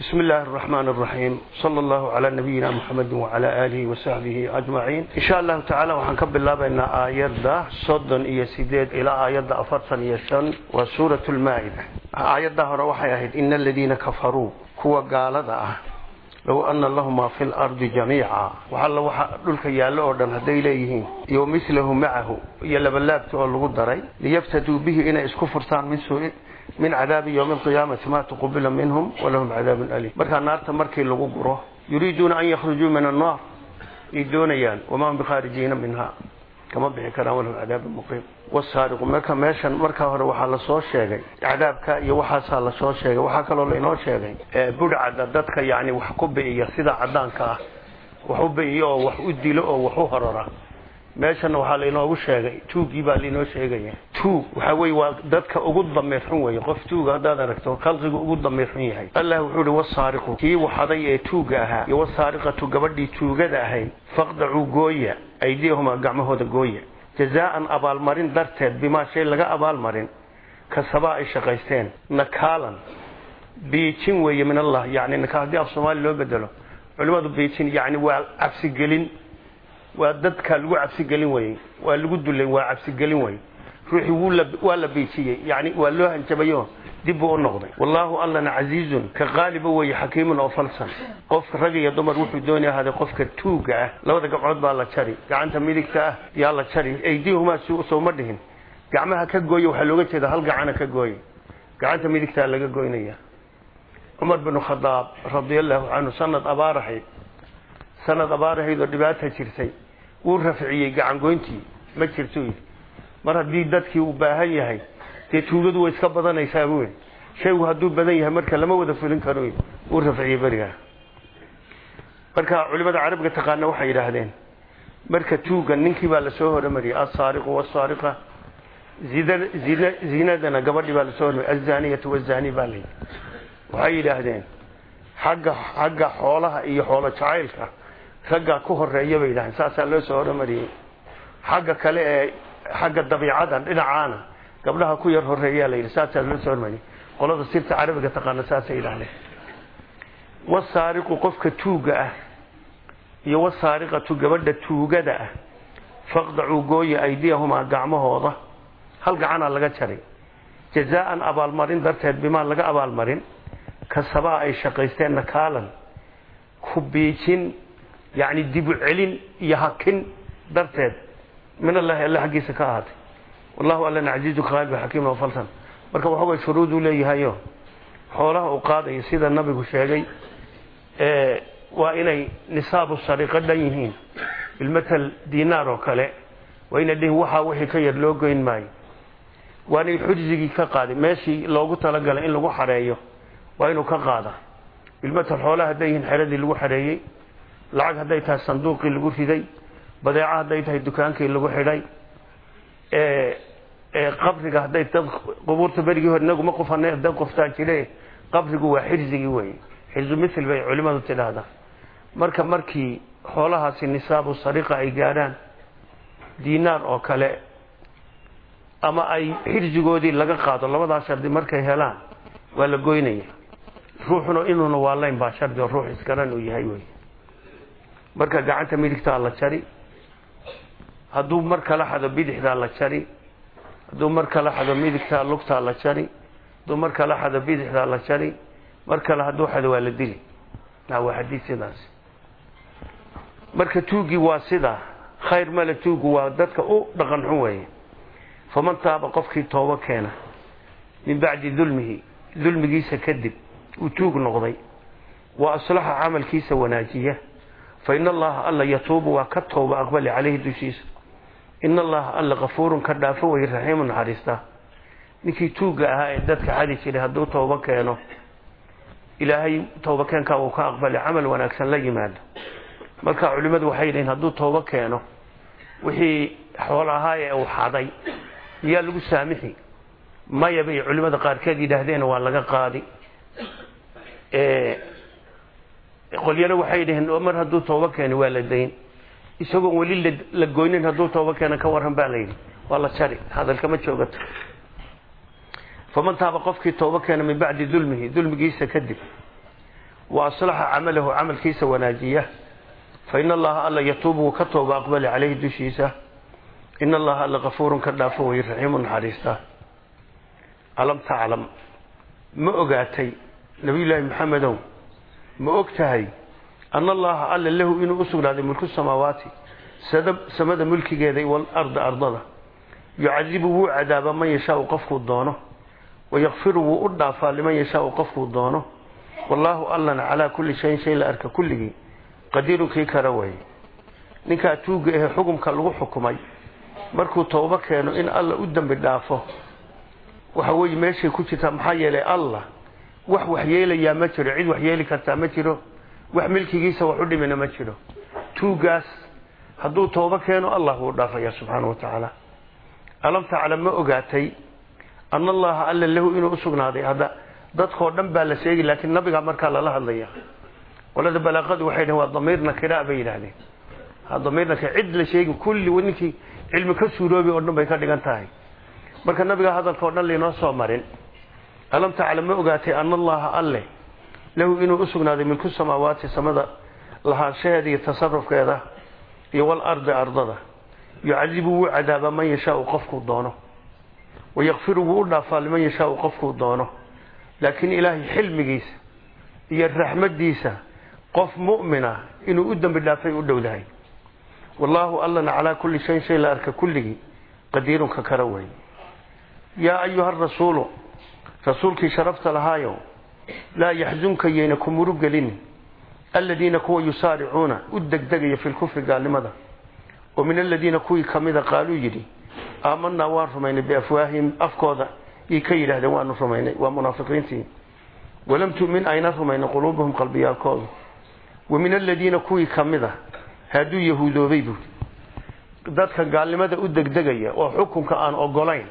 بسم الله الرحمن الرحيم صلى الله على نبينا محمد وعلى آله وصحبه أجمعين إن شاء الله تعالى وحنكب الله بأن آيات صدن إيا سيديد إلى آيات أفرسن إيا وسورة المائدة آيات روحي أهد إن الذين كفروا كوا قال ذا low ana lahuma fi lardi jamiica waxalla waxa dhulka yaallo oo dhan hadday leeyihiin iyo milahu macahu iyo labalaabta oo lagu daray liyaftaduu bihi inay isku furtaan min sui min cadaabi ywmi alqiyaamati ma tuqubila minhum walahum cadaabun aliim. Markaa naarta markii lagu guro yuriiduuna an yakhrujuu min annaar ay doonayaan wamaa hum bikhaarijiina minha kama bixi karaan walahum cadaabun muqiim. Wasaariqu marka meeshan markaa hore waxaa la soo sheegay cadaabka iyo waxaasaa la soo sheegay waxaa kaloo lainoo sheegay budhcada dadka yani wax ku bi'iya sida cadaanka ah wax u bi'iyo oo wax u dilo oo wax u horora meeshana waxaa lainoogu sheegay tuugii baa lainoo sheegaya. Tuug waxa weye waa dadka ugu damiir xun weye qof tuuga haddaad aragto khalqigu ugu damiir xun yahay. Allah wuxuu ihi wasaariqu. Kii waxaday ee tuuga ahaa iyo wasaariqatu gabadhii tuugada ahayd faqdacuu gooya aydiyahuma gacmahooda gooya. Jazaa'an abaalmarin darteed bimaa shay laga abaalmarin kasabaa ay shaqaysteen. Nakaalan biijin weeye min allah yani naka haddii af soomaali loo bedelo culimmadu biijin yani waa cabsigelin waa dadka lagu cabsigelin weye waa lagu dulay waa cabsigelin weye ruuxii waa la biijiyey yani waa loo hanjabayo dib buu u noqday. Wallaahu allana casiizun ka qaaliba weeye xakiimun oo falsan. Qofka rag iyo dumar wuxuu dooni ahaaday qofka tuuga ah. Labada gabcood baa la jari. Gacanta midigta ah yaa la jari. Aydihumaa sooma dhihin. Gacmaha ka gooya waxaa looga jeeda hal gacana ka gooya gacanta midigtaa laga goynaya. Cumar binu khadaab radiallahu canhu sanad abaarahayd sanad abaarahayd oo dhibaata jirtay wuu rafciyey gacangoyntii ma jirto mar haddii dadkii uu baahan yahay dee tuugadu way iska badanaysaa buy shaygu hadduu badan yahay marka lama wada fulin karo wuu rafciyey berigaa. Marka culimada carabiga taqaana waxay yidhaahdeen marka tuuga ninkii baa la soo horumariyey asaariqu wasaariqa zinadana gabadhii baa la soo hormariyey azaniyatu wazani baa layidhi waxay yidhaahdeen xagga xagga xoolaha iyo xoolo jacaylka raggaa ku horreeya bay yidhahdeen. Saasaa loo soo horumariyey xagga kale ee xagga dabiicadan dhinacaana gabdhaha ku yar horeeyaa la yidhi saasaa loo soo hormariyey. Qolada sirta carabiga taqaana saasay yidhahdeen wasaariqu qofka tuuga ah iyo wasaariqatu gabadha tuugada ah faqdacuu gooya aydiyahumaa gacmahooda. Hal gacanaa laga jaray. Jazaa'an abaalmarin darteed bimaa laga abaalmarin kasabaa ay shaqaysteen nakaalan ku biijin yacni dibu celin iyo hakin darteed. Min allahi alle xaggiisa ka ahaatay. Wallahu allana casiizu qaalib xakiim oo falsan. Marka waxa way shuruuduu leeyahayo xoolaha uu qaadayo sida nabigu sheegay waa inay nisaabu sariiqo dhan yihiin. Bilmatal dinaar oo kale waa inay dhihin waxaa wixii ka yar loo goyn maayo. Waa inay xujzigii ka qaaday meeshii loogu talagalay in lagu xareeyo waa inuu ka qaada. Bilmatal xoolaha hadday yihiin lagu xareeyey lacag hadday tahay sanduuqii lagu riday badeeco hadday tahay dukaankii lagu xidhay qabriga hadday dad qubuurta berigii hore inaguma qufana dad qoftaan jire qabrigu waa xirzigii wey xirzu mithil bay culimadu tidhaahdaa. Marka markii xoolahaasi nisaabu sariqa ay gaadhaan dinaar oo kale ama ay xirzigoodii laga qaado labadaa shardi markay helaan waa la goynaya. Ruuxuna inuuna waalayn baa shardi oo ruux iskaran uu yahay wey marka gacanta midigtaa la jari hadduu mar kala xado bidixdaa la jari hadduu mar kala xado midigtaa lugtaa la jari hadduu mar kala xado bidixdaa la jari mar kale hadduu xado waa la dili. Waa xadiid sidaas. Marka tuugii waa sidaa. Khayr male tuugu waa dadka u dhaqan xun weeye. Faman taaba qofkii toobo keena min bacdi dulmihi dulmigiisa kadib uu tuug noqday wa aslaxa camalkiisa wanaajiya fa in allaha alla yatuubu waa ka tooba aqbali caleyhi dushiisa in allaha alla kafuurun ka dhaafo way raxiimu naxariista ninkii tuugga ahaa ee dadka xadi jiray hadduu toobo keeno ilaahay toobakeenkaa uu ka aqbali camal wanaagsan la yimaado marka culimmadu waxay yidhihin hadduu toobo keeno wixii xool ahaa ee uu xaday miyaa lagu saamixi maya bay culimmada qaarkeed yidhaahdeen waa laga qaadi qolyana waxay yidhaheen mar hadduu toobo keeno waa la dayn. Isagoon weli la goynin hadduu toobo keeno ka warran baa la yidhi. Waa la jari hadalkama joogato faman taaba qofkii toobo keena min bacdi dulmihi dulmigiisa kadib wa aslaxa camalahu camalkiisa wanaajiya. Fa in allaha alla yatuubu wuu ka tooba aqbali caleyhi dushiisa. In allaha alla kafuurun ka dhaafo way raxiimu naxariista. Alam taclam ma ogaatay nabiyullaahi maxamedow ma og tahay ana allaha alla lahu inuu u sugnaaday mulku samaawaati samada mulkigeeda walarda ardada. Yucadibu wuu cadaaba man yashaau qofkuu doono wayakfiru wuu u dhaafaa liman yashaau qofkuu doono. Wallaahu allana calaa kulli shayin shay la arka kulligii qadiirun kii kara way. Ninkaa tuugga ahe xukumka lagu xukumay markuu toobo keeno in alla u dembi dhaafo waxa weeye meeshay ku jirtaa maxaa yeelay allah wax waxyeelayaa ma jiro cid waxyeeli kartaa ma jiro wax milkigiisa wax u dhimina ma jiro. Tuuggaas hadduu toobo keeno allah wuu dhaafaya subxaana wa tacaala. Alam taclam ma ogaatay ana allaha alla lahu inuu usugnaaday hadda dadkoo dhan baa la sheegi laakiin nabigaa markaa lala hadlaya. Qolada balaaqadu waxay dhaheen waa damiir nakira bay yidhaahdeen. Damiir nakira cid la sheegi kulli ninkii cilmi ka suuroobi oo dhan bay ka dhigan tahay. Marka nabiga hadalka o dhan laynoo soo marin alam taclam ma ogaatay ana allaha alle lahu inuu usugnaaday milku samaawaati samada lahaanshaheeda iyo tasarufkeeda iyo walardi ardada yucadibu wuu cadaaba man yashaau qofkuu doono wayakfiru wuu u dhaafaa liman yashaau qofkuu doono laakiin ilaahay xilmigiisa iyo raxmadiisa qof mu'mina inuu u dembi dhaafay u dhowdahay wallaahu allana calaa kulli shayin shay la arka kulligii qadiirun ka kara wey yaa rasuulkii sharafta lahaayo laa yaxzunka yayna ku murug gelin. Aladiina kuwa yusaaricuuna u degdegaya fi lkufri gaalnimada. Oo min aladiina kuwii kamida qaaluu yidhi aamanaa waan rumaynay biafwaahihim afkooda yay ka yidhahdeen waanu rumaynay waa munaafiqiintii. Walam tu'min ayna rumayna quluubuhum qalbiyaalkoodu. Wa min aladiina kuwii kamida hadduu yahuudoobay buuri dadka gaalnimada u degdegaya oo xukunka aan ogolayn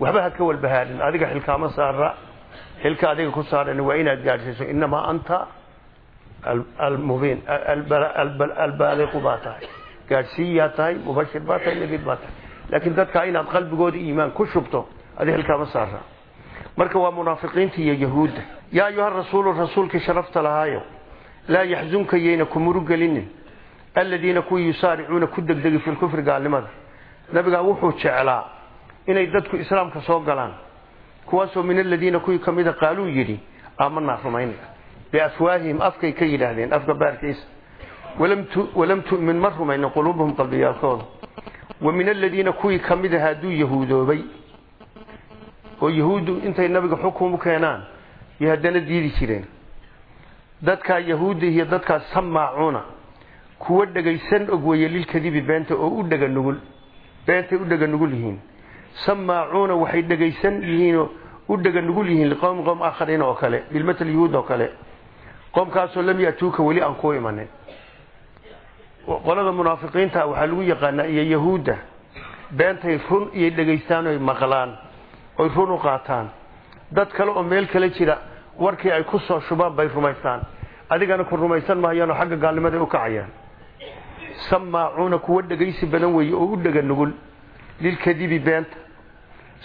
waxba ha ka walbahaadin adiga xilkaama saara xilka adiga ku saaran waa inaad gaadhsiiso. Inamaa anta almubiin albaaliqu baa tahay. Gaadhsiiyaa tahay mubashir baa tahay nadiir baa tahay. Laakiin dadkaa inaad qalbigooda iimaan ku shubto adiga xilkaama saara marka waa munaafiqiinta iyo yahuudda. Yaa ayuha rasuulu rasuulkii sharafta lahaayo laa yaxzunka yayna ku murugelinin. Aladiina kuwii yusaaricuuna ku degdegi fi lkufri gaalnimada. Nabigaa wuxuu jeclaa inay dadku islaamka soo galaan. Kuwaasoo min aladiina kuwii kamida qaaluu yidhi aamanaa rumayna biafwaahihim afkay ka yidhaahdeen afka baarkiisa. Walam tu'min ma rumayna quluubuhum qalbiyaalkooda. Wa min aladiina kuwii kamida hadduu yahuudoobay oo yahuuddu intay nabiga xukum u keenaan iyo haddana diidi jireen. Dadkaa yahuudda iyo dadkaas samaacuuna kuwa dhegaysan og weeye lilkadibi beenta oo u dhega nugul beentay u dhega nugul yihiin samaacuuna waxay dhegaysan yihiinoo u dhega nugul yihiin liqowmi qowm aakhariin oo kale bilmatal yahuud oo kale. Qoomkaasoo lam yatuuka weli aan ku imanin qolada munaafiqiinta waxaa lagu yaqaanaa iyo yahuudda. Beentay run iyo dhegaystaan oy maqlaan oy run u qaataan. Dad kale oo meel kale jira warkii ay ku soo shubaan bay rumaystaan. Adigana ku rumaysan mahayaanoo xagga gaalnimaday u kacayaan. Samaacuuna kuwa dhegaysi badan weeye oo u dhega nugul lilkadibi beenta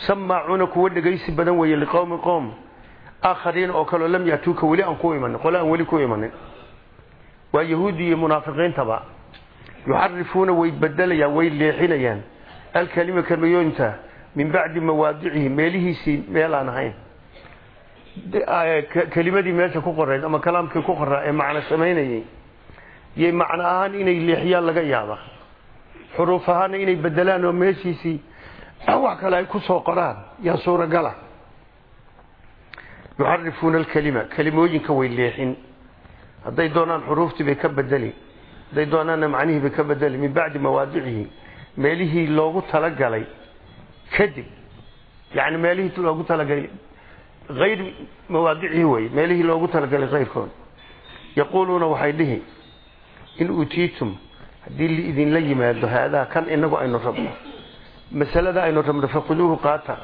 samaacuuna kuwa dhegaysi badan weeye liqowmi qowm aakhariin oo kaleo lam yatuuka weli aan ku imanin qole aan weli ku imanin waa yahuudi iyo munaafiqiintaba yuxarifuuna way bedelayaan way leexinayaan alkalima kelmayooyinta min bacdi mawaadicihi meelihiisii meel aan ahayn kelimadii meesha ku qorayd ama kalaamkii ku qoraa ee macno samaynayay yay macno ahaan inay leexiyaan laga yaaba xuruuf ahaana inay bedelaan oo meeshiisii wax kale ay ku soo qoraan yaa suuragala. Yuxarifuuna alkalima kelimooyinka way leexin. Hadday doonaan xuruuftii bay ka bedeli hadday doonaanna macnihii bay ka bedeli min bacdi mawaadicihi meelihii loogu talagalay. Kadib yani meelihii loogu talagalay ayr mawaadicihi wey meelihii loogu talagalay kayrkood yaquuluuna waxay dhihi in uutiitum haddii liidinla yimaado haadaa kan inagu aynu rabno. Masalada aynu rabno fakuduuhu qaata.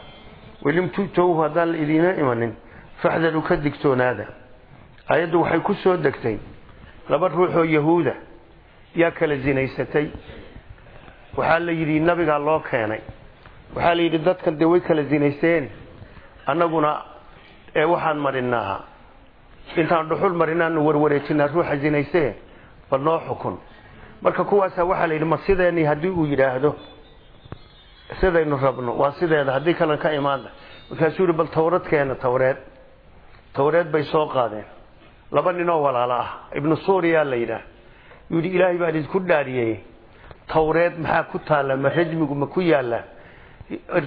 Walim tutowhu haddaan la idiina imanin. Faxdaruu ka digtoonaada. Ayaddu waxay ku soo degtay. Laba ruuxoo yahuuda yaa kala zinaysatay. Waxaa la yidhi nabigaa loo keenay. Waxaa la yidhi dadkan dee way kala zinaysteen. Annaguna ee waxaan marinaa intaan dhuxul marinaanu warwareejinaa ruuxa zinayse bal noo xukun marka kuwaasa waxaa la yidhi ma sideeni haddii uu yidhaahdo sidaynu rabno waa sideeda haddii kalen ka imaana markaasuu yihi bal tawrad keena tawreed. Tawreed bay soo qaadeen. Laba ninoo walaalo ah. Ibnu suuriya la yidhaah. Yuu yidhi ilaahay baan idinku dhaariyey. Tawreed maxaa ku taalla? Ma rajmigu ma ku yaallaa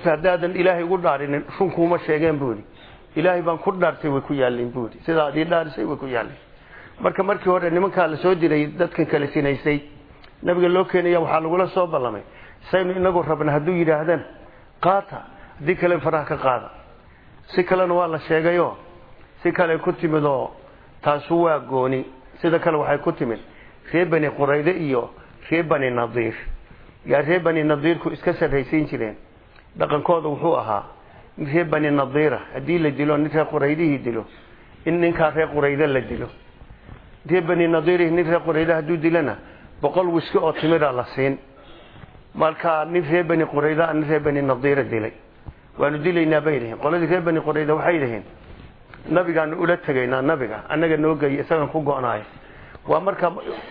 haddaadan ilaahay ugu dhaarinin runkuuma sheegeen buu yidhi. Ilaahay baan ku dhaartay way ku yaalleen buu yidhi. Sidaa adii dhaarisay way ku yaalleen marka markii hore nimankaa la soo diray dadkan kale sinaysay nabiga loo keenaya waxaa lagula soo ballamay. Saynu inagu rabna hadduu yidhaahdaan qaata haddii kale faraha ka qaada. Si kalena waa la sheegayo si kale ku timid oo taasu waa gooni. Sida kale waxay ku timid reer bani qurayde iyo reer bani nadiir yaa reer bani nadiirku iska sarraysiin jireen. Dhaqankooda wuxuu ahaa reer bani nadiira haddii la dilo nin reer quraydihii dilo. In ninkaa reer qurayde la dilo. Reer bani nadiiri nin reer qurayde hadduu dilona boqol wiski oo timira la siin. Markaa nin reer bani qurayda nin reer bani nadiira dilay. Waanu dilaynaa bay dhaheen qoladii reer bani qurayda waxay dhaheen nabigaanu ula tegaynaa nabiga annaga noo isagan ku go-naayo. Waa marka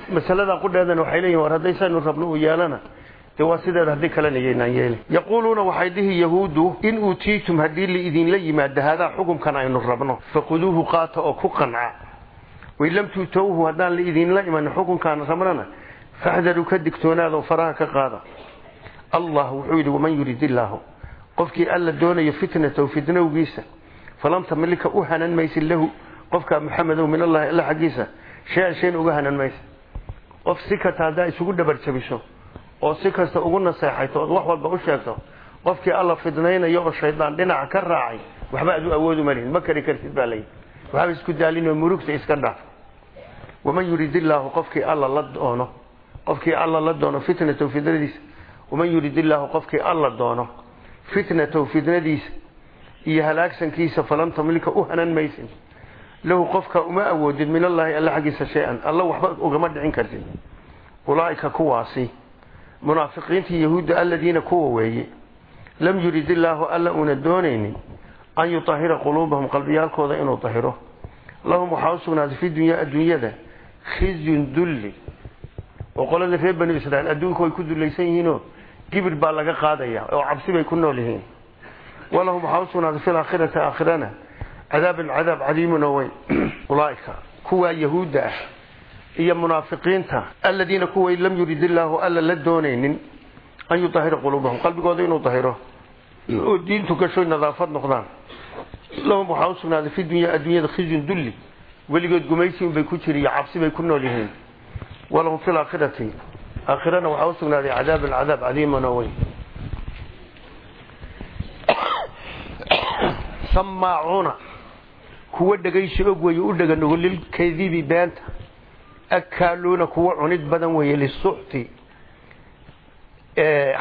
masaladan qudheedana waxay leeyihiin war hadday saynu rabno uu yeelana dee waa sideeda haddii kalena yaynaan yeelin yaquuluuna waxay dhihi yahuudu in uutiitum haddii laidinla yimaado haadaa xukumkan aynu rabno faquduuhu qaata oo ku qanca. Wain lam tuutowhu haddaan laidinla imanin xukunkaan rabnana faxdaruu ka digtoonaada oo faraha ka qaada allah wuxuu yidhi waman yurid illaahu qofkii alla doonayo fitnatahu fitnowgiisa falam tamlika u hanan maysid lahu qofkaa muxamedow min allahi alla xaggiisa shay-an shayn uga hanan maysa qof si kasta haddaa isugu dhabarjabiso oo si kasta ugu naseexayto ood wax walba u sheegto qofkii alla fidnaynayo oo shaydaan dhinaca ka raacay waxba aad u awoodu malihin ma kari kartid baa qofkii alla la doono fitnatahu fitnadiisa. Waman yurid illaahu qofkii alla doono fitnatahu fitnadiisa iyo halaagsankiisa falan tamlika u hanan maysin. Lahu qofka uma awoodid min allaahi alla xaggiisa shay-an. Alla waxba ugama dhicin kartid. Ulaaika kuwaasi munaafiqiintii yahuudda aladiina kuwa weeye lam yurid illaahu alla una doonaynin an yutahira quluubahum qalbiyaalkooda inuu tahiro. Lahum waxaa u sugnaaday fi dunya adduunyada khizyun dulli oo qolada reer bani israiil adduunka way ku dulaysan yihiinoo gibir baa laga qaadaya oo cabsi bay ku nool yihiin. Walahum waxaa u sugnaaday fi laakhirati aakhirana cadaabun cadaab cadiimun oo weyn. Ulaaika kuwaa yahuudda ah iyo munaafiqiinta aladiina kuway lam yurid illaahu alla la doonaynin an yutahira quluubahum. Qalbigooda inuu tahiro oo diintu gashoy nadaafad noqdaan. Lahum waxaa dulli weligood gumaysi unbay ku iyo cabsi bay ku nool yihiin walahum fi laakhirati aakhirana waxaa u sugnaaday cadaabun cadaab cadiiman oo weyn. Samaacuuna kuwa dhegaysi og weeye u dheganogo lilkadibi beenta. Akaaluuna kuwa cunid badan weeye lisuxti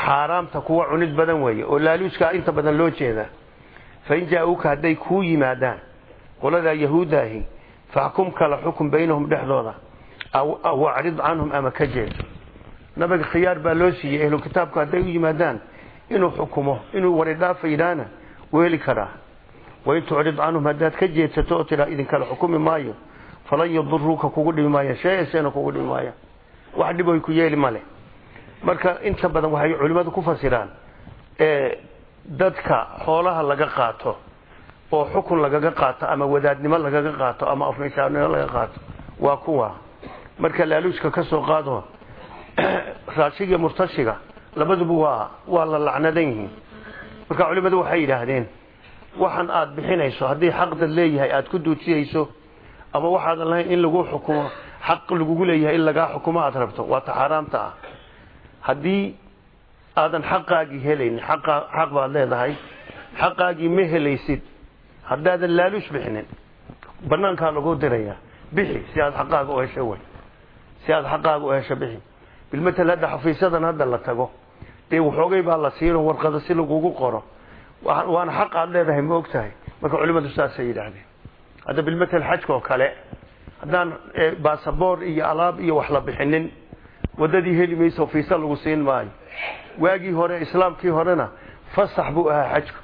xaaraamta kuwa cunid badan weeye oo laaluujkaa inta badan loo jeedaa fain jaa-uuka hadday kuu yimaadaan qoladaa yahuuddaahi faxkum kala xukun baynahum dhexdooda aw canhum ama ka jeed nabiga khiyaar baa loo siiyey ahlu kitaabku hadday u yimaadaan inuu xukumo inuu waridhaafa yidhaahna wuu heli karaa wain tucrid canhum haddaad ka jeedsato oo tidhaa idinkala xukumi maayo falan yaduruuka kugu dhibi maaya shay-an shayna kugu dhibi maaya wax dhib oy ku yeeli male marka inta badan waxay culimmadu ku fasiraan dadka xoolaha laga qaato oo xukun lagaga qaato ama wadaadnimo lagaga qaato ama afmishaarnimo laga qaato waa kuwa marka laaluushka ka soo qaado raashiga murtashiga labaduba waa waa la lacnadan yihiin. Marka culimmadu waxay yidhaahdeen waxan aada bixinayso haddii xaqdad leeyahay aada ku duujiyayso ama waxaadan lahayn in lagu xukumo xaq lagugu leeyahay in lagaa xukumo aada rabto waa ta xaaraamta ah. Haddii aadan xaqaagii helaynin xaq baad leedahay xaqaagii ma helaysid haddaadan laaluush bixinin banaankaa lagu diraya bixi si aad xaqaaga u hesho wey si aad xaqaaga u hesho bixi. Bilmatel hadda xafiisyadan hadda la tago dee waxoogay baa la siino warqada si lagugu qoro. Waana xaq aad leedahay ma og tahay marka culimadu saasay yidhaahdeen. Hadda bilmatel xajka oo kale haddaan basaboor iyo alaab iyo wax la bixinin wadadii heli mayso fiisa lagu siin maayo. Waagii hore islaamkii horena fasax buu ahaa xajku.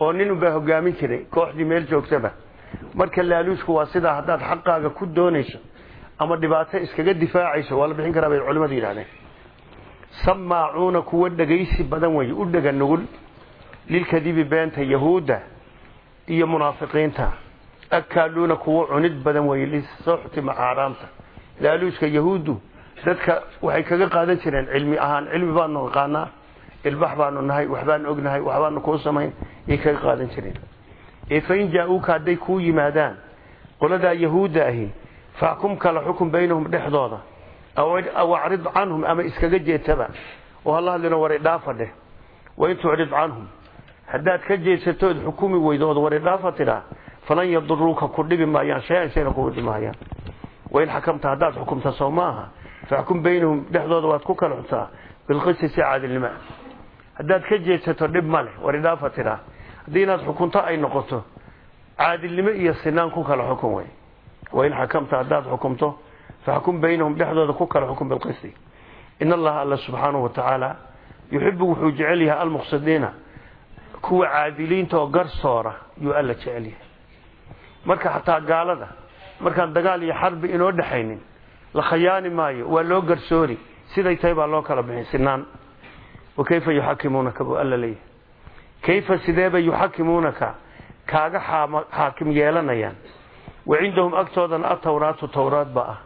Oo nin unbaa hogaamin jiray kooxdii meel joogtaba. Marka laaluushku waa sidaa haddaad xaqaaga ku doonayso ama dhibaato iskaga difaacayso waa la bixin karaa bay culimmadu yidhahdeen samaacuuna kuwa dhegaysi badan wey u dhega nugul lilkadibi beenta yahuudda iyo munaafiqiinta. Akaaluuna kuwa cunid badan wey lisoxti maxaaraamta laaluushka yahuuddu dadka waxay kaga qaadan jireen cilmi ahaan cilmi baanu naqaanaa ilbax baanu nahay waxbaanu ognahay waxbaanu kuu samayn yay kaga qaadan jireen. Ee fain jaa-uuka hadday kuu yimaadaan qoladaa yahuudda ahi faxkum kala xukun baynahum dhexdooda aw acrid canhum ama iskaga jeetaba oo hala hadlina waridhaafa dheh wain tucrid canhum haddaad ka jeesatood xukumi weydood waridhaafa tidhaa falan yaduruuka ku dhibi maayaan shay-an shayna kugu dhimaayaan wain xakamta haddaad xukumta soo maaha faxkum baynahum dhexdooda waad ku kala xuntaa bilqisi si caadilnima haddaad ka jeesato dhib ma leh waridhaafa tidhaa haddii inaad xukunto ay noqoto caadilnimo iyo sinaan ku kala xukun wey wain xakamta haddaad xukumto faxkum baynahum dhexdooda ku kala xukun bilqisti in allaha alla subxaanahu watacaala yuxibu wuxuu jecel yahay almuqsidiina kuwa caadiliinta oo garsoora yuu alla jecel yahay marka xataa gaalada markaan dagaal iyo xarbi inoo dhexaynin la khayaani maayo waa loo garsoori siday tahay baa loo kala bixin sinaan wa kayfa yuxakimuunaka buu alla kayfa sideebay yuxakimuunaka kaaga xaakim yeelanayaan wa cindahum agtoodana atawraatu tawraad ba ah.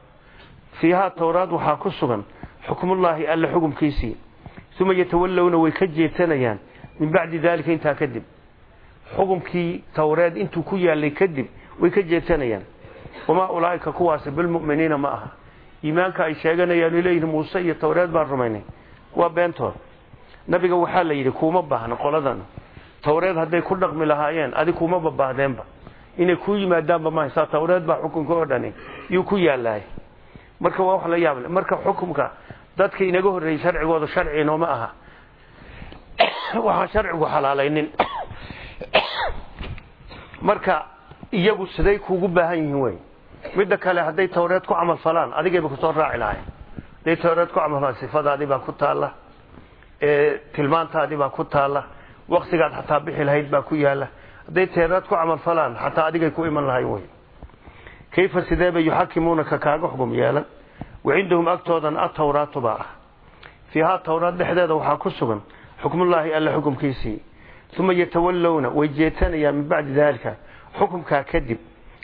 Fiihaa tawraad waxaa ku sugan xukmullaahi alla xukumkiisii. Uma yatawallowna way ka jeetanayaan min bacdi daalika intaa kadib xukumkii tawreed intuu ku yaalay kadib way ka jeetanayaan wamaa ulaa'ika kuwaasi bilmu'miniina ma aha. Iimaanka ay sheeganayaan leeyihiin muuse iyo tawreed baan rumaynay. Waa beentood nabiga waxaa la yidhi kuuma baahna qoladan. Tawreed hadday ku dhaqmi lahaayeen adig kuma babaahdeenba inay kuu yimaadaanba mahaysaa tawreed baa xukunka oo dhani yuu ku yaalaay marka waa wax la yaable marka xukumka dadka inaga horreeyey sharcigooda sharci inooma aha. Waxaan sharcigu xalaalaynin. Marka iyagu siday kuugu baahan yihiin wey midda kale hadday tawreed ku camal falaan adigayba ku soo raaci lahayn. Hadday tawreed ku camal falaan sifadaadii baa ku taalla. Tilmaantaadii baa ku taalla. Waktigaad xataa bixi lahayd baa ku yaalla hadday tawreed ku camal falaan xataa adigay ku iman lahayn wey kayfa sideeba yuxakimuunaka kaaga xugum yeelan? Wa cindahum agtoodan atawraatu baa ah. Fiihaa tawraad dhexdeeda waxaa ku sugan xukmullaahi alla xukumkiisii. Uma yatawallowna way jeetanayaan min bacdi daalika. Xukumkaa kadib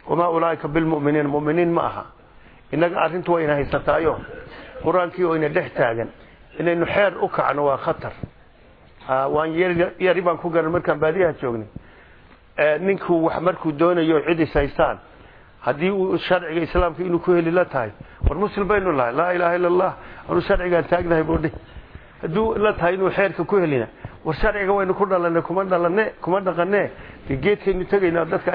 wamaa ulaaika bilmuminiin muminiin ma aha. Innaga arrintu waa ina haysataayo. Qur'aankii oo ina dhex taagan inaynu xeer u kacno waa khatar. Waan yari baan ku garan markaan baadiyaha joognay ninku wax markuu doonayo cid is haystaan. Haddii uu sharciga islaamka inuu ku heli la tahay war muslim baynu lahay laa ilaaha illa allah anu sharcigaan taagnahay buudhi hadduu la tahay inuu xeerka ku helina war sharciga waynu ku dhalane kuma dhalane kuma dhaqane de geedkaynu tegaynaa dadka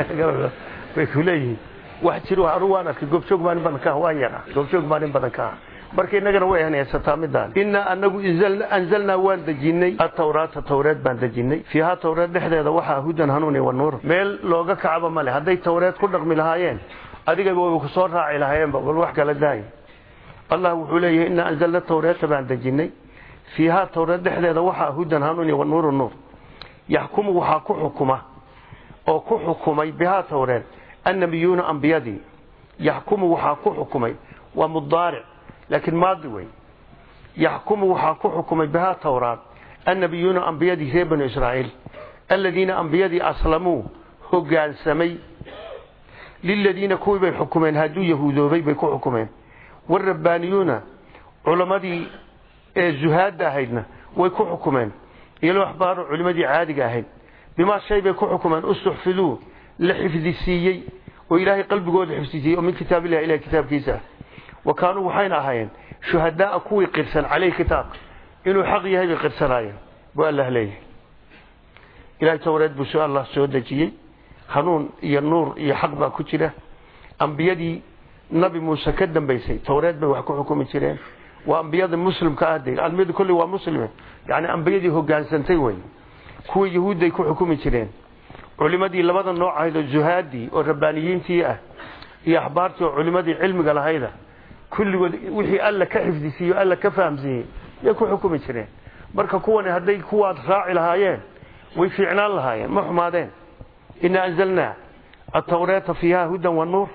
bay ku leeyihiin. Wax jiro anu waan arkay goobjoog maalin badan ka ah waan yaraa goobjoog maalin badan ka. ah marka innagana way hanaysataa midaan inaa anagu anzalnaa waan dejinay atawraata tawreed baan dejinay fiihaa tawreed dhexdeeda waxaa hudan hanuuni wa nuur meel looga kacaba male hadday tawreed ku dhaqmi lahaayeen adigaba wayba ku soo raaci lahaayeenba bal wax kala daaya allah wuxuu leeyahay inaa anzalna tawreeta baan dejinay fiihaa tawreed dhexdeeda waxaa hudan hanuuni wa nuuru nuur. Yaxkumu waxaa ku xukuma oo ku xukumay bihaa tawreed annabiyuuna ambiyadii yaxkumu waxaa ku xukumay waa mudaaric laakiin maadi wey yaxkumu waxaa ku xukumay bihaa tawraad annabiyuuna ambiyadii reer banu israa'iil aladiina ambiyadii aslamuu hogaansamay liladiina kuwii bay xukumeen hadduu yahuudoobay bay ku xukumeen warabaaniyuuna culammadii ee zuhaadda ahaydna way ku xukumeen iyalo axbaaru culimadii caadiga ahayd bimaa shay bay ku xukumeen ustuxfiduu la xifdisiiyey oo ilaahay qalbigooda xifdisiiyey oo min kitaabillahi ilahay kitaabkiisa ah wa kaanuu waxayna ahaayeen shuhadaaa kuwii qirsan caleyh kitaabka inuu xaq yahay bay qirsanaayeen buu allah leeyahay. Ilahay tawreed buu soo allah soo dejiyey. Hanuun iyo nuur iyo xaq baa ku jira. Ambiyadii nabi muuse ka dambaysay tawreed bay wax ku xukumi jireen. Waa ambiyada muslimka ah de ambiyadu kulli waa muslime. Yani ambiyadii hogaansantay wey kuwa yahuudday ku xukumi jireen. Culimadii labada nooc ahayd oo zuhaadii oo rabbaaniyiintii ah iyo axbaartii oo culimadii cilmiga lahayda kulligood wixii alla ka xifdisiiyo alla ka fahamsiiyey yay ku xukumi jireen. Marka kuwani hadday kuwaad raaci lahaayeen way fiicnaan lahaayeen ma xumaadeen. Inaa anzalnaa atawreeta fiiha hudan wa nuur.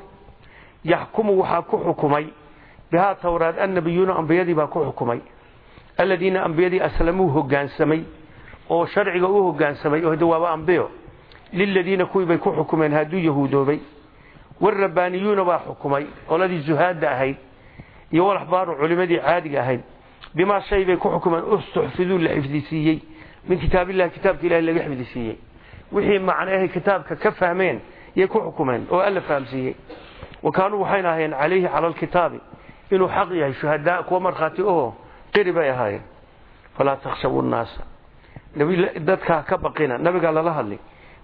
Yaxkumu waxaa ku xukumay bihaa tawraad annabiyuuna ambiyadii baa ku xukumay. Aladiina ambiyadii aslamuu hogaansamay oo sharciga u hogaansamay oo de waaba ambiyo liladiina kuwii bay ku xukumeen hadduu yahuudoobay. Warabaaniyuuna baa xukumay qoladii zuhaadda ahayd iyo walaxbaaru culimadii caadiga ahayd bimaa shay bay ku xukumeen ustuxfiduu la xifdisiiyey min kitaabillahi kitaabka ilahi laga xifdisiiyey wixii macnahay kitaabka ka fahmeen yay ku xukumeen oo alla fahamsiiyey. Wa kaanuu waxayna ahaayeen calayhi cala alkitaabi inuu xaq yahay shuhadaa kuwa markhaati oho qiri bay ahaayeen. Falaa takhshawu nnaasa. Dadka ka baqina nabigaa lala hadlay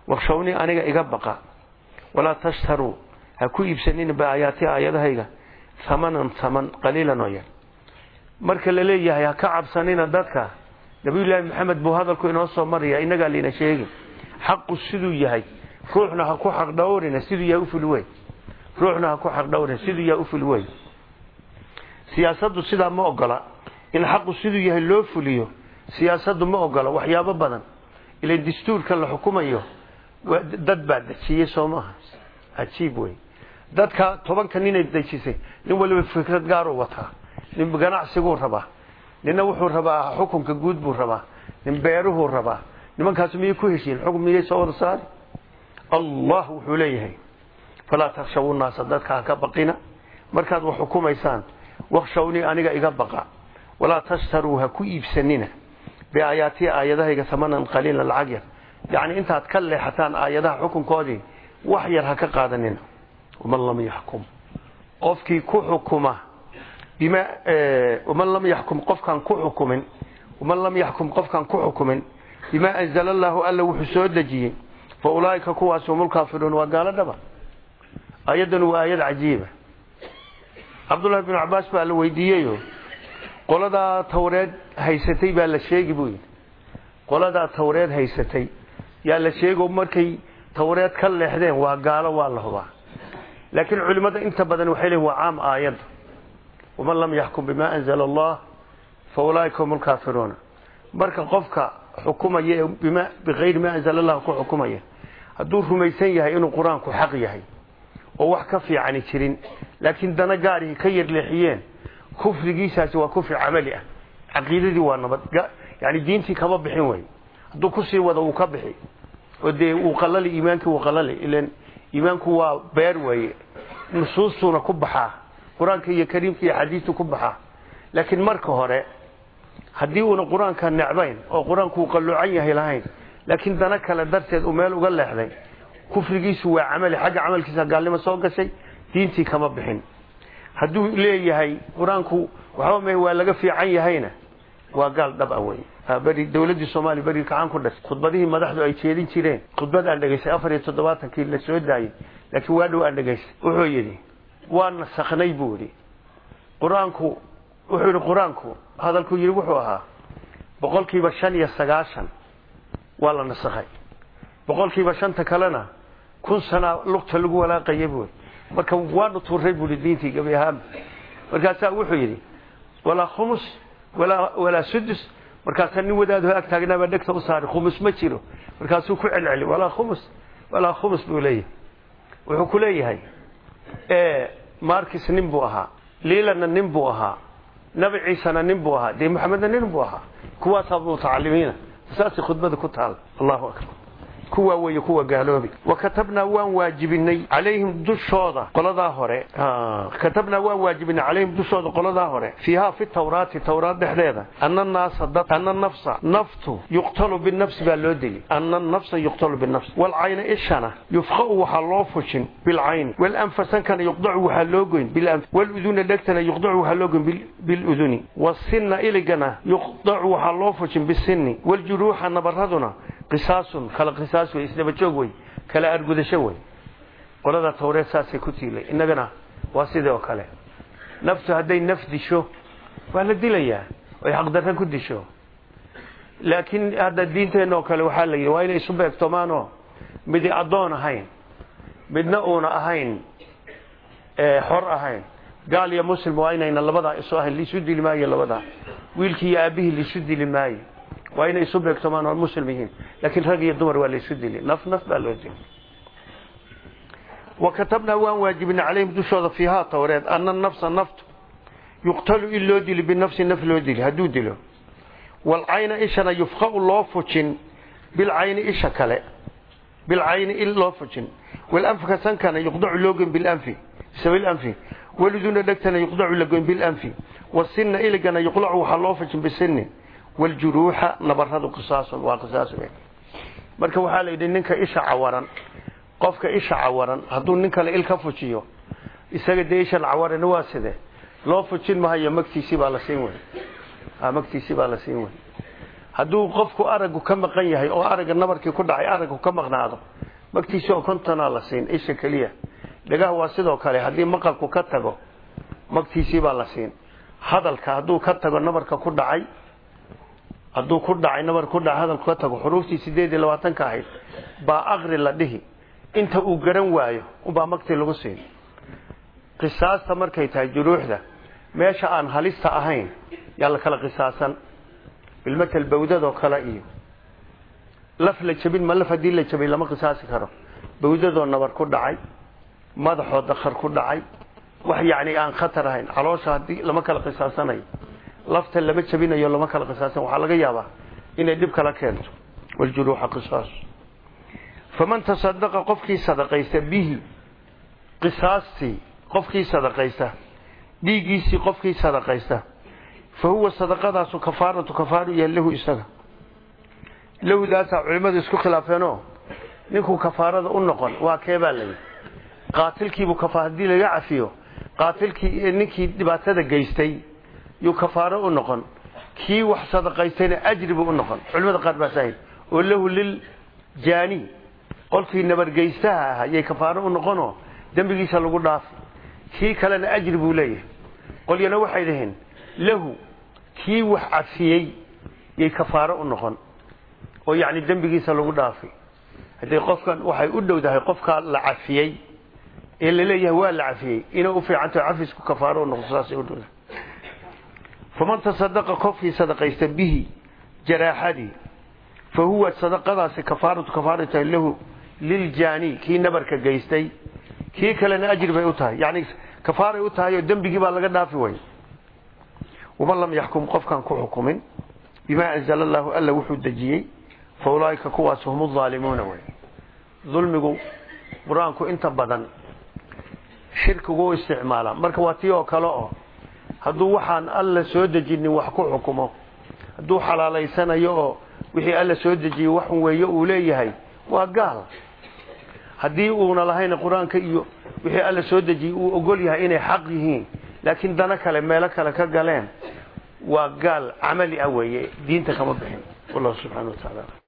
wakshawnii aniga iga baqa walaa tashtaruu ha hamanan haman qaliilan oo yar. Marka la leeyahay ha ka cabsanina dadka. Nabiyullaahi maxamed buu hadalku inoo soo maraya inagaa layna sheegin. Xaqu siduu yahay. Ruuxna ha ku xaq dhowrina siduu yahay uful wey ruuxna ha ku xaq dhowrina siduu yahay uful wey siyaasaddu sidaa ma ogola. In xaqu siduu yahay loo fuliyo siyaasaddu ma ogola. Waxyaabo badan. Ila dastuurka la xukumayo dad baa dejiyey soo maaha. Cajiib wey dadka tobanka ninay dejisay nin waliba fikrad gaaruu wataa. Nin ganacsiguu rabaa. Ninna wuxuu rabaa xukunka guud buu rabaa. Nin beeruhuu rabaa. Nimankaas miyay ku heshiin? Xukun miyay soo wada saari? Allah wuxuu leeyahay. Falaa takshawu naasa dadka ha ka baqina. Markaad wax xukumaysaan wakshawnii aniga iga baqa. Walaa tashtaruu ha ku iibsanina. Biaayaati aayadahayga hamanan qaliilan lacag yar. Yacni intaad ka leexataan aayadaha xukunkoodii wax yar ha ka qaadanina waman lam yaxkum qofkii ku xukuma bima waman lam yaxkum qofkaan ku xukumin waman lam yaxkum qofkaan ku xukumin bimaa anzala allahu alla wuxuu soo dejiyey fa ulaa'ika kuwaas hum ulkaafiruun waa gaalo dhaba ayadan waa aayad cajiiba cabdullahi binu cabaas baa la weydiiyeyo qoladaa tawreed haysatay baa la sheegi buu yidhi qoladaa tawreed haysatay yaa la sheego markay tawreed ka leexdeen waa gaalo waa la laakiin culimmada inta badan waxay leeyihiin waa caam aayadda waman lam yaxkum bima anzala allah fa ulaa'ika hum ulkaafiruuna marka qofka xukumaya bima bikayri ma anzala allah ku xukumaya hadduu rumaysan yahay inuu qur'aanku xaq yahay oo wax ka fiicani jirin laakiin dana gaarihi ka yarleexiyeen kufrigiisaasi waa kufri camali ah caqiidadii waa nabad yani diintii kama bixin wey hadduu ku sii wado uu ka bixi oo dee uu iimaanku waa beer weeye. Nusuustuuna ku baxaa qur'aanka iyo kariimka iyo xadiistu ku baxaa laakiin marka hore haddii uuna qur'aanka necbayn oo qur'aanku uu qalluucan yahay lahayn laakiin dana kale darteed uu meel uga leexday kufrigiisu waa camali. Xagga camalkiisa gaalnimo soo gashay diintii kama bixin. Hadduu leeyahay qur'aanku waxba me waa laga fiican yahayna waa gaal dhab a wey beri dowladdii soomaaliya beri gacan ku dhashay khudbadihii madaxdu ay jeedin jireen khudbad aan dhegaystay afar iyo toddobaatankii la soo daayey laakiin waa dhow aan dhegaystay wuxuu yidhi waa nasaknay buu yidhi qur'aanku wuxuu yidhi qur'aanku hadalkuu yidhi wuxuu ahaa boqolkiiba shan iyo sagaashan waa la nasakhay boqolkiiba shanta kalena kun sana lugta lagu walaaqaya buu marka waanu tuuray buu yidhi diintii gabi ahaan markaasaa wuxuu yidhi walaa khumus walaa walaa sudus markaasaa nin wadaadoo ag taagnaabaa dhegta u saaray khumus ma jiro. Markaasuu ku celceli walaa khumus walaa khumus buu leeyahay. Wuxuu ku leeyahay markis nin buu ahaa liilana nin buu ahaa nabi ciisana nin buu ahaa dee maxamedna nin buu ahaa. Kuwaasaa mutacalimiina saasay khudbada ku taal. Allahu akbar kuwaa weeye kuwa gaaloobay wa katabnaa waan waajibinay calayhim dushooda qoladaa hore. Katabnaa waan waajibinay calayhim dushooda qoladaa hore. Fiihaa fi tawraati tawraat dhexdeeda. Ana naasa dad ana nafsa naftu yuqtalu binafsi baa loo deli ana nafsa yuqtalu binafs walcayna ishana yufqa'u waxaa loo fujin bilcayni walanfa sankana yuqdacu waxaa loo goyn waluduna dhegtana yuqdacu waxaa loo goyn biluduni. Wasinna iligana yuqdacu waxaa loo fujin bisinni. Waljuruuxa nabaraduna qisaasun kala qisaas wey isdaba joog wey kala argudasho wey qolada tawreed saasay ku tiilay. Innagana waa sidii oo kale. Naftu hadday naf disho waa la dilayaa oy xaqdarra ku disho. Laakiin hadda diinteenna oo kale waxaa la yidhi waa inay isu beegtomaanoo midi addoon ahayn midna uuna ahayn xor ahayn. Gaal iyo muslim waa inayna labadaa isu ahayn liisu dili maayo labadaa. Wiilkii iyo aabihii liisu dili maayo waa inay isu beegtomaan oo muslim yihiin laakiin rag iyo dumar waa laysu dili naf naf baa loo dili wa katabnaa waan waajibinay calayhim dushooda fiihaa towreed ana nafsa naftu yuqtalu in loo dili binafsi naf loo dili hadduu dilo. Walcayna ishana yufqau loo fujin bilcayni isha kale bilcayni il loo fujin. Walanfka sankana yuqdacu loo goyn bilanfi bisabilanfi waluduna dhegtana yuqdacu la goyn bilanfi wasinna iligana yuqlacu waxaa loo fujin bisini waljuruuxa nabaradu qisaasun waa qisaas marka waxaa la yidhi ninka isha cawaran qofka isha cawaran hadduu nin kale il ka fujiyo isaga dee ishan cawarana waa side loo fujin mahayo magtiisii baa la siin wey magtiisii baa la siin wey hadduu qofku aragu ka maqan yahay oo aragga nabarkii ku dhacay aragu ka maqnaado magtiisii oo kontonaa la siin isha keliya dhagaha waa sidoo kale haddii maqalku ka tago magtiisii baa la siin hadalka hadduu ka tago nabarka ku dhacay hadduu ku dhacay nabar ku dhacay hadalku ka tago xuruuftii sideed iyo labaatanka ahayd baa aqri la dhihi. Inta uu garan waayo ubaa magtii lagu siin. Qisaasta markay tahay juruuxda meesha aan halista ahayn yaa la kala qisaasan. Bilmatal bawdadoo kale iyo laf la jabin ma laf haddii la jabay lama qisaasi karo. Bawdadoo nabar ku dhacay madaxoo dakar ku dhacay wax yacni aan khatar ahayn caloosha haddii lama kala qisaasanayo lafta lama jabinayo lama kala qisaasan. Waxaa laga yaabaa inay dhib kala keento. Waljuruuxa qisaas. Faman tasadaqa qofkii sadaqaysta bihi qisaastii qofkii sadaqaysta dhiiggiisii qofkii sadaqaysta fa huwa sadaqadaasu kafaaratu kafaaru iyo lahu isaga. Lowdaasaa culimmadu isku khilaafeenoo ninkuu kafaarada u noqon waa keebaa layi qaatilkiibuu kafa haddii laga cafiyo qaatilkii ninkii dhibaatada geystay yuu kafaaro u noqon. Kii wax sadaqaystayna ajri buu u noqon. Culimada qaar baa saahid oo lahu lil jaani. Qolkii nabargeystaha ahaa yay kafaaro u noqonoo dembigiisa lagu dhaafi. Kii kalena ajri buu leeyahay. Qolyana waxay dhaheen lahu kii wax cafiyey yay kafaaro u noqon. Oo yacni dembigiisa lagu dhaafi. Haddii qofkan waxay u dhowdahay qofkaa la cafiyey ee la leeyahay waa la cafiyey inay faman tasadaqa qofkii sadaqaysta bihi jaraaxadii fa huwa sadaqadaasi kafaaratu kafaaratahay lahu liljaani kii nabarka geystay kii kalena ajri bay u tahay yani kafaaray u tahay oo dembigii baa laga dhaafi way waman lam yaxkum qofkaan ku xukumin bimaa anzala allahu alla wuxuu dejiyey fa ulaaika kuwaas hum aalimuuna wey dulmigu qur'aanku inta badan shirkigu u isticmaala marka waa tii oo kale oo hadduu waxaan alla soo dejinin wax ku xukumo. Hadduu xalaalaysanayo oo wixii alla soo dejiyey waxun weeye uu leeyahay waa gaal. Haddii uuna lahayna qur'aanka iyo wixii alla soo dejiyey uu ogol yahay inay xaq yihiin laakiin dano kale meelo kale ka galeen waa gaal camali ah weeye. Diinta kama bixin. Wallahu subxana wa tacaala